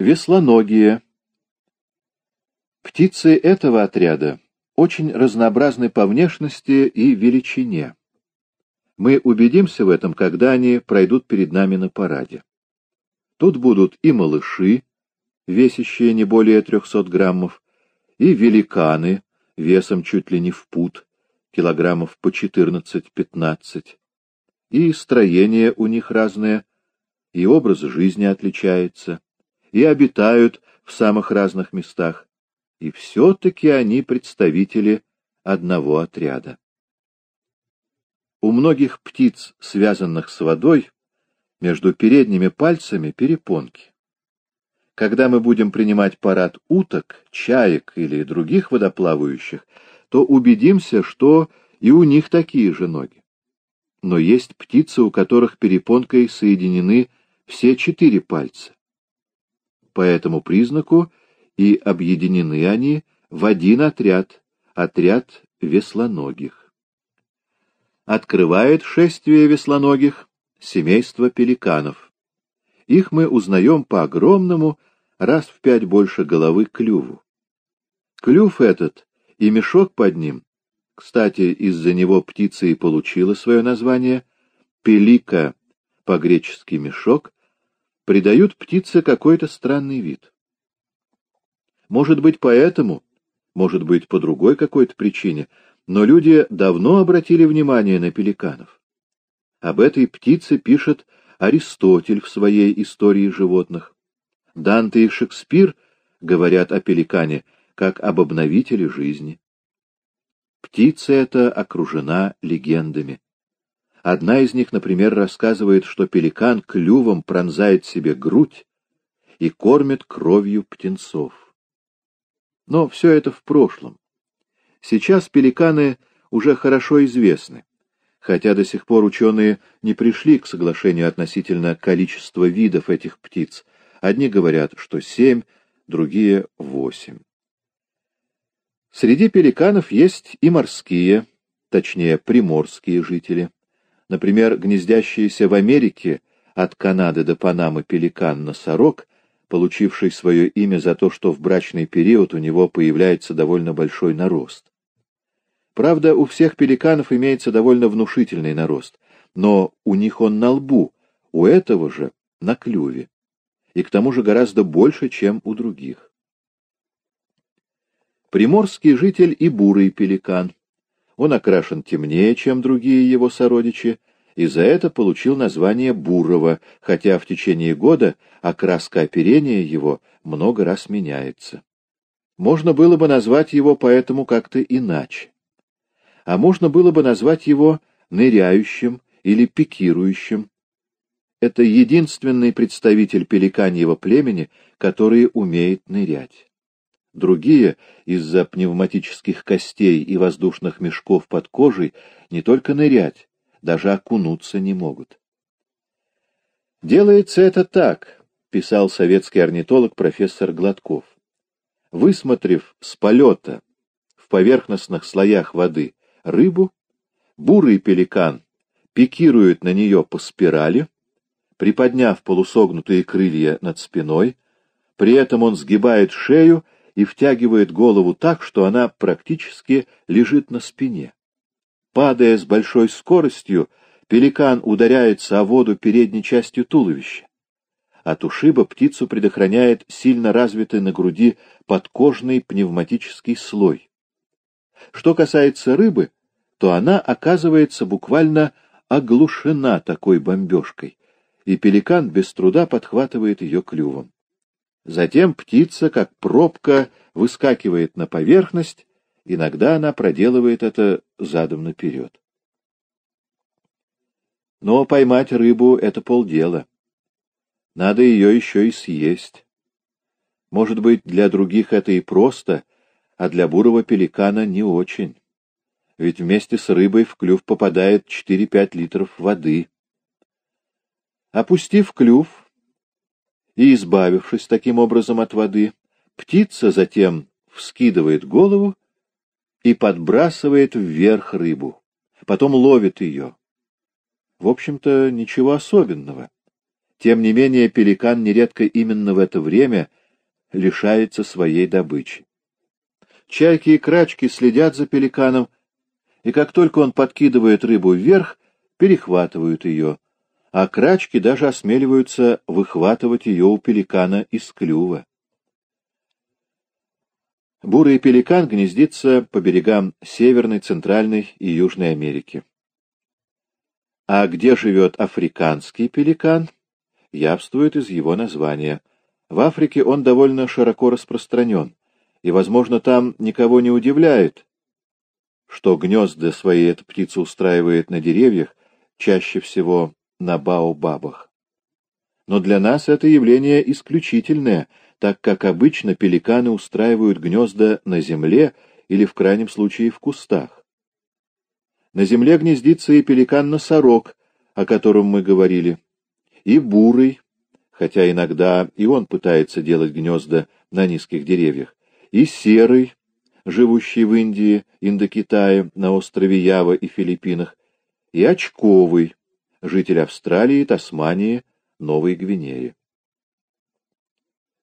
Веслоногие. Птицы этого отряда очень разнообразны по внешности и величине. Мы убедимся в этом, когда они пройдут перед нами на параде. Тут будут и малыши, весящие не более 300 граммов, и великаны, весом чуть ли не в пуд, килограммов по 14-15. И строение у них разное, и образ жизни отличается, и обитают в самых разных местах, и все-таки они представители одного отряда. У многих птиц, связанных с водой, между передними пальцами перепонки. Когда мы будем принимать парад уток, чаек или других водоплавающих, то убедимся, что и у них такие же ноги. Но есть птицы, у которых перепонкой соединены все четыре пальца. По этому признаку и объединены они в один отряд, отряд веслоногих. Открывает шествие веслоногих семейство пеликанов. Их мы узнаем по огромному, раз в пять больше головы, клюву. Клюв этот и мешок под ним, кстати, из-за него птица и получила свое название, пелика, по-гречески мешок, придают птице какой-то странный вид. Может быть, поэтому, может быть, по другой какой-то причине, но люди давно обратили внимание на пеликанов. Об этой птице пишет Аристотель в своей истории животных. Данте и Шекспир говорят о пеликане как об обновителе жизни. Птица эта окружена легендами. Одна из них, например, рассказывает, что пеликан клювом пронзает себе грудь и кормит кровью птенцов. Но все это в прошлом. Сейчас пеликаны уже хорошо известны, хотя до сих пор ученые не пришли к соглашению относительно количества видов этих птиц. Одни говорят, что семь, другие — восемь. Среди пеликанов есть и морские, точнее, приморские жители. Например, гнездящиеся в Америке от Канады до Панамы пеликан-носорог получивший свое имя за то, что в брачный период у него появляется довольно большой нарост. Правда, у всех пеликанов имеется довольно внушительный нарост, но у них он на лбу, у этого же на клюве, и к тому же гораздо больше, чем у других. Приморский житель и бурый пеликан. Он окрашен темнее, чем другие его сородичи, и за это получил название бурого, хотя в течение года окраска оперения его много раз меняется. Можно было бы назвать его поэтому как-то иначе. А можно было бы назвать его ныряющим или пикирующим. Это единственный представитель пеликаньего племени, который умеет нырять. Другие, из-за пневматических костей и воздушных мешков под кожей, не только нырять, даже окунуться не могут. Делается это так, писал советский орнитолог профессор Гладков. Высмотрев с полета в поверхностных слоях воды рыбу, бурый пеликан пикирует на нее по спирали, приподняв полусогнутые крылья над спиной, при этом он сгибает шею и втягивает голову так, что она практически лежит на спине. Падая с большой скоростью, пеликан ударяется о воду передней частью туловища. От ушиба птицу предохраняет сильно развитый на груди подкожный пневматический слой. Что касается рыбы, то она оказывается буквально оглушена такой бомбежкой, и пеликан без труда подхватывает ее клювом. Затем птица, как пробка, выскакивает на поверхность Иногда она проделывает это задом наперед. Но поймать рыбу — это полдела. Надо ее еще и съесть. Может быть, для других это и просто, а для бурого пеликана не очень. Ведь вместе с рыбой в клюв попадает 4-5 литров воды. Опустив клюв и избавившись таким образом от воды, птица затем вскидывает голову и подбрасывает вверх рыбу, потом ловит ее. В общем-то, ничего особенного. Тем не менее, пеликан нередко именно в это время лишается своей добычи. Чайки и крачки следят за пеликаном, и как только он подкидывает рыбу вверх, перехватывают ее, а крачки даже осмеливаются выхватывать ее у пеликана из клюва. Бурый пеликан гнездится по берегам Северной, Центральной и Южной Америки. А где живет африканский пеликан, явствует из его названия. В Африке он довольно широко распространен, и, возможно, там никого не удивляет, что гнезда свои эта птица устраивает на деревьях, чаще всего на баобабах. Но для нас это явление исключительное — так как обычно пеликаны устраивают гнезда на земле или в крайнем случае в кустах. На земле гнездится и пеликан-носорог, о котором мы говорили, и бурый, хотя иногда и он пытается делать гнезда на низких деревьях, и серый, живущий в Индии, Индокитае, на острове Ява и Филиппинах, и очковый, житель Австралии, Тасмании, Новой Гвинеи.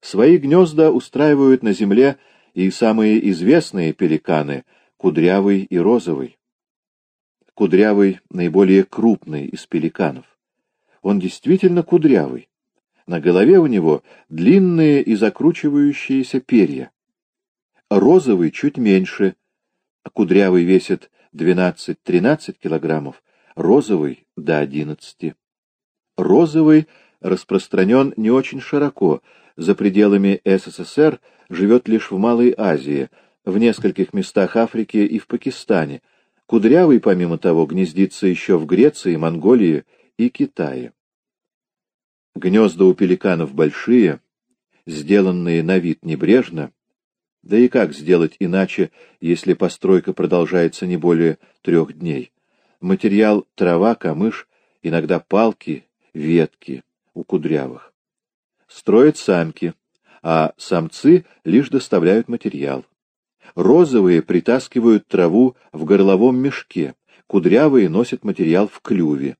Свои гнезда устраивают на земле и самые известные пеликаны — кудрявый и розовый. Кудрявый — наиболее крупный из пеликанов. Он действительно кудрявый. На голове у него длинные и закручивающиеся перья. Розовый чуть меньше. Кудрявый весит 12-13 килограммов, розовый — до 11. Розовый распространен не очень широко, за пределами СССР живет лишь в Малой Азии, в нескольких местах Африки и в Пакистане. Кудрявый, помимо того, гнездится еще в Греции, Монголии и Китае. Гнезда у пеликанов большие, сделанные на вид небрежно, да и как сделать иначе, если постройка продолжается не более трех дней? Материал — трава, камыш, иногда палки, ветки у кудрявых строят самки, а самцы лишь доставляют материал. Розовые притаскивают траву в горловом мешке, кудрявые носят материал в клюве.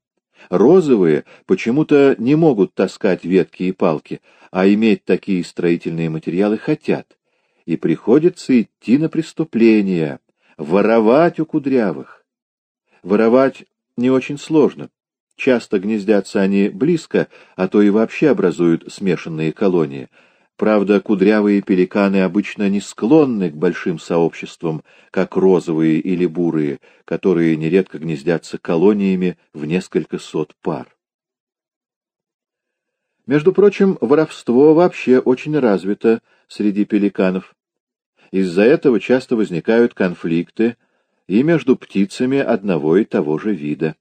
Розовые почему-то не могут таскать ветки и палки, а иметь такие строительные материалы хотят. И приходится идти на преступление, воровать у кудрявых. Воровать не очень сложно. Часто гнездятся они близко, а то и вообще образуют смешанные колонии. Правда, кудрявые пеликаны обычно не склонны к большим сообществам, как розовые или бурые, которые нередко гнездятся колониями в несколько сот пар. Между прочим, воровство вообще очень развито среди пеликанов. Из-за этого часто возникают конфликты и между птицами одного и того же вида.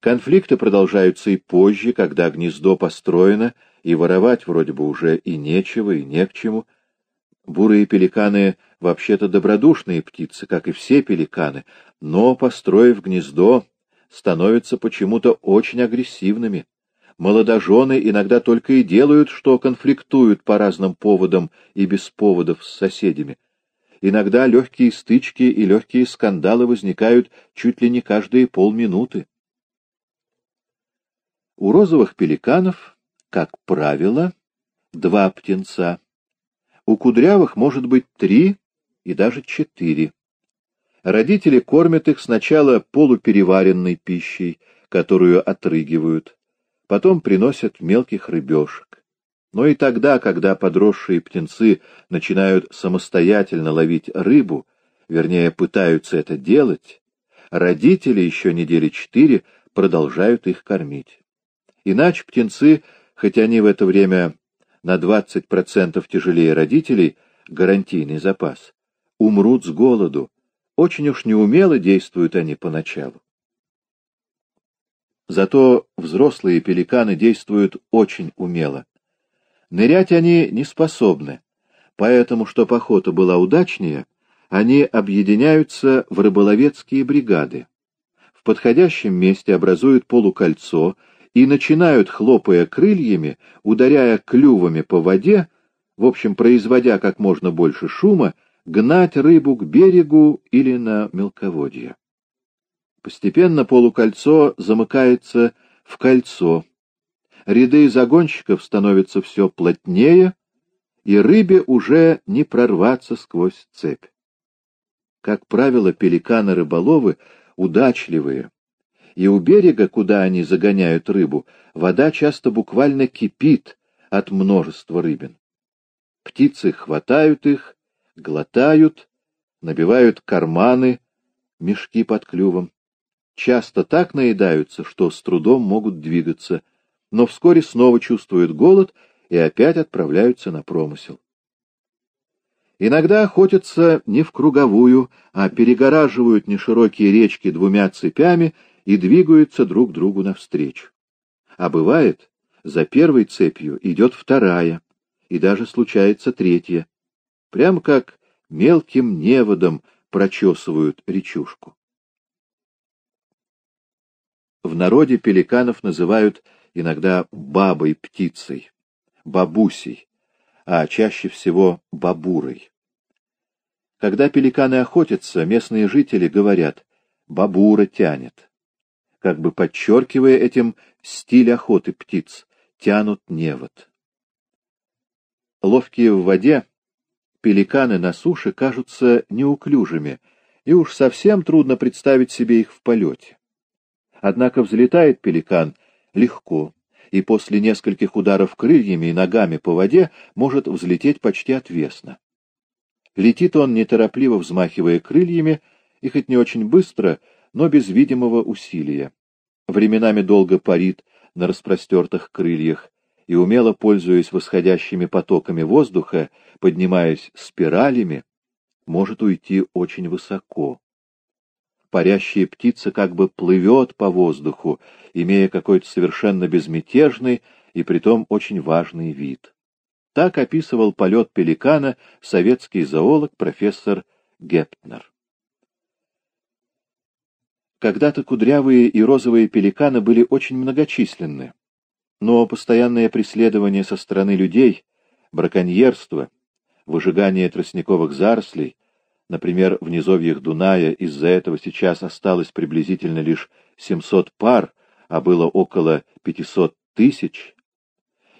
Конфликты продолжаются и позже, когда гнездо построено, и воровать вроде бы уже и нечего, и не к чему. Бурые пеликаны вообще-то добродушные птицы, как и все пеликаны, но, построив гнездо, становятся почему-то очень агрессивными. Молодожены иногда только и делают, что конфликтуют по разным поводам и без поводов с соседями. Иногда легкие стычки и легкие скандалы возникают чуть ли не каждые полминуты. У розовых пеликанов, как правило, два птенца. У кудрявых может быть три и даже четыре. Родители кормят их сначала полупереваренной пищей, которую отрыгивают, потом приносят мелких рыбешек. Но и тогда, когда подросшие птенцы начинают самостоятельно ловить рыбу, вернее, пытаются это делать, родители еще недели четыре продолжают их кормить. Иначе птенцы, хоть они в это время на 20% тяжелее родителей, гарантийный запас, умрут с голоду. Очень уж неумело действуют они поначалу. Зато взрослые пеликаны действуют очень умело. Нырять они не способны, поэтому, чтобы охота была удачнее, они объединяются в рыболовецкие бригады. В подходящем месте образуют полукольцо и начинают, хлопая крыльями, ударяя клювами по воде, в общем, производя как можно больше шума, гнать рыбу к берегу или на мелководье. Постепенно полукольцо замыкается в кольцо. Ряды загонщиков становятся все плотнее, и рыбе уже не прорваться сквозь цепь. Как правило, пеликаны-рыболовы удачливые, и у берега, куда они загоняют рыбу, вода часто буквально кипит от множества рыбин. Птицы хватают их, глотают, набивают карманы, мешки под клювом. Часто так наедаются, что с трудом могут двигаться, но вскоре снова чувствуют голод и опять отправляются на промысел. Иногда охотятся не в круговую, а перегораживают неширокие речки двумя цепями и двигаются друг другу навстречу. А бывает, за первой цепью идет вторая, и даже случается третья. Прямо как мелким неводом прочесывают речушку. В народе пеликанов называют иногда бабой-птицей, бабусей, а чаще всего бабурой. Когда пеликаны охотятся, местные жители говорят «бабура тянет», как бы подчеркивая этим стиль охоты птиц, тянут невод. Ловкие в воде, пеликаны на суше кажутся неуклюжими, и уж совсем трудно представить себе их в полете. Однако взлетает пеликан легко, и после нескольких ударов крыльями и ногами по воде может взлететь почти отвесно. Летит он, неторопливо взмахивая крыльями, и хоть не очень быстро, но без видимого усилия. Временами долго парит на распростертых крыльях и, умело пользуясь восходящими потоками воздуха, поднимаясь спиралями, может уйти очень высоко парящая птица как бы плывет по воздуху, имея какой-то совершенно безмятежный и притом очень важный вид. Так описывал полет пеликана советский зоолог профессор Гептнер. Когда-то кудрявые и розовые пеликаны были очень многочисленны, но постоянное преследование со стороны людей, браконьерство, выжигание тростниковых зарослей — Например, в низовьях Дуная из-за этого сейчас осталось приблизительно лишь 700 пар, а было около 500 тысяч.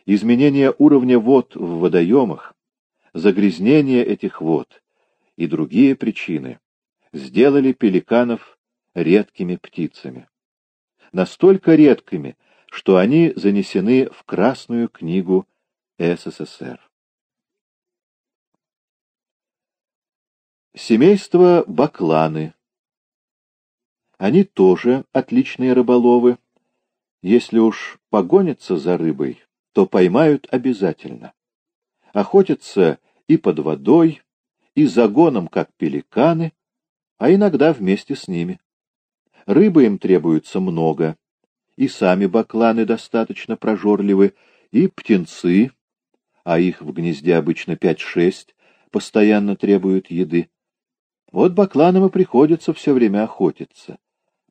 Изменение уровня вод в водоемах, загрязнение этих вод и другие причины сделали пеликанов редкими птицами. Настолько редкими, что они занесены в Красную книгу СССР. Семейство бакланы. Они тоже отличные рыболовы. Если уж погонятся за рыбой, то поймают обязательно. Охотятся и под водой, и загоном, как пеликаны, а иногда вместе с ними. Рыбы им требуется много, и сами бакланы достаточно прожорливы, и птенцы, а их в гнезде обычно пять-шесть, постоянно требуют еды. Вот бакланам и приходится все время охотиться.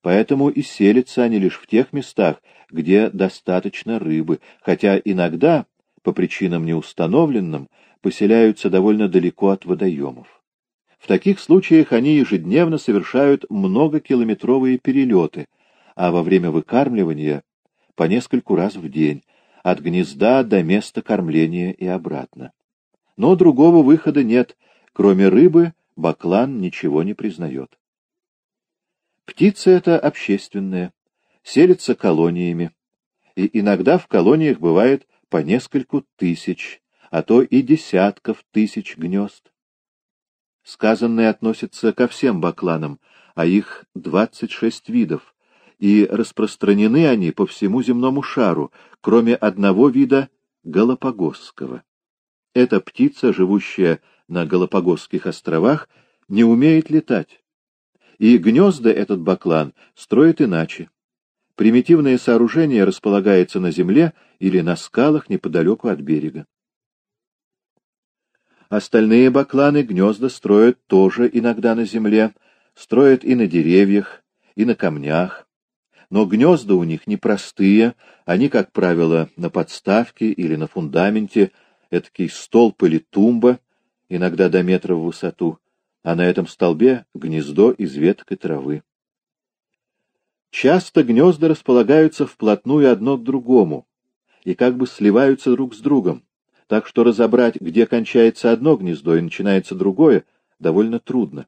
Поэтому и селятся они лишь в тех местах, где достаточно рыбы, хотя иногда, по причинам неустановленным, поселяются довольно далеко от водоемов. В таких случаях они ежедневно совершают многокилометровые перелеты, а во время выкармливания по нескольку раз в день, от гнезда до места кормления и обратно. Но другого выхода нет, кроме рыбы Баклан ничего не признает. Птица эта общественная, селится колониями, и иногда в колониях бывает по нескольку тысяч, а то и десятков тысяч гнезд. Сказанное относится ко всем бакланам, а их 26 видов, и распространены они по всему земному шару, кроме одного вида — галапагосского. Эта птица, живущая на Галапагосских островах, не умеет летать. И гнезда этот баклан строит иначе. Примитивное сооружение располагается на земле или на скалах неподалеку от берега. Остальные бакланы гнезда строят тоже иногда на земле, строят и на деревьях, и на камнях. Но гнезда у них непростые, они, как правило, на подставке или на фундаменте, этакий столб или тумба, иногда до метра в высоту, а на этом столбе гнездо из веток и травы. Часто гнезда располагаются вплотную одно к другому, и как бы сливаются друг с другом, так что разобрать, где кончается одно гнездо и начинается другое, довольно трудно.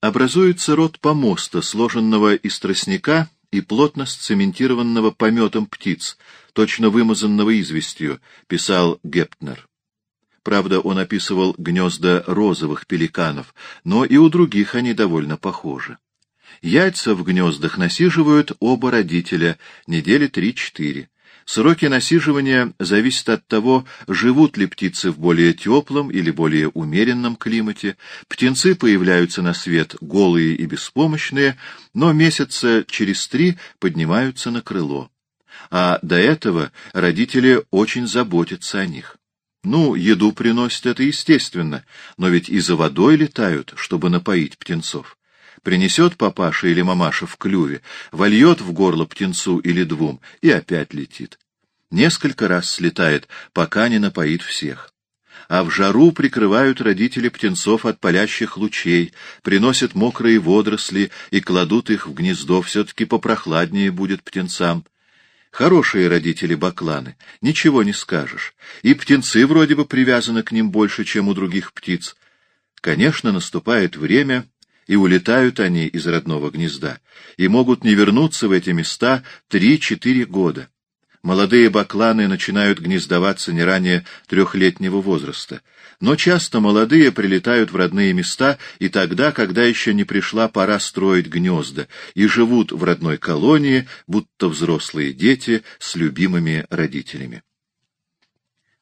Образуется род помоста, сложенного из тростника и плотно сцементированного пометом птиц, точно вымазанного известью, писал Гептнер. Правда, он описывал гнезда розовых пеликанов, но и у других они довольно похожи. Яйца в гнездах насиживают оба родителя недели три-четыре. Сроки насиживания зависят от того, живут ли птицы в более теплом или более умеренном климате. Птенцы появляются на свет голые и беспомощные, но месяца через три поднимаются на крыло. А до этого родители очень заботятся о них. Ну, еду приносят, это естественно, но ведь и за водой летают, чтобы напоить птенцов. Принесет папаша или мамаша в клюве, вольет в горло птенцу или двум и опять летит. Несколько раз слетает, пока не напоит всех. А в жару прикрывают родители птенцов от палящих лучей, приносят мокрые водоросли и кладут их в гнездо, все-таки попрохладнее будет птенцам. Хорошие родители бакланы, ничего не скажешь. И птенцы вроде бы привязаны к ним больше, чем у других птиц. Конечно, наступает время, и улетают они из родного гнезда, и могут не вернуться в эти места три-четыре года. Молодые бакланы начинают гнездоваться не ранее трехлетнего возраста, но часто молодые прилетают в родные места и тогда, когда еще не пришла пора строить гнезда, и живут в родной колонии, будто взрослые дети с любимыми родителями.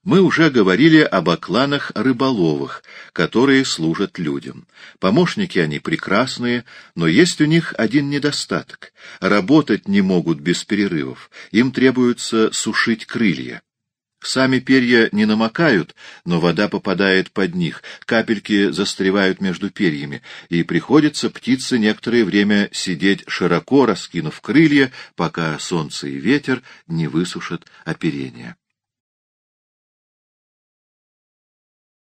Мы уже говорили об окланах рыболовых, которые служат людям. Помощники они прекрасные, но есть у них один недостаток. Работать не могут без перерывов, им требуется сушить крылья. Сами перья не намокают, но вода попадает под них, капельки застревают между перьями, и приходится птице некоторое время сидеть широко раскинув крылья, пока солнце и ветер не высушат оперение.